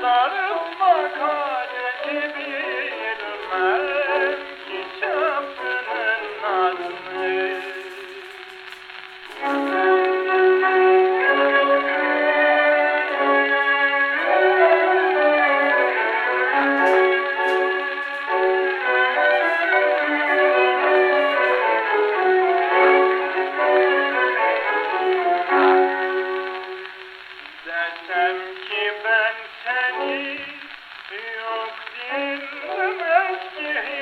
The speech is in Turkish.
Sarılma kaderi bilmez Belki ben seni yok dinlemez ki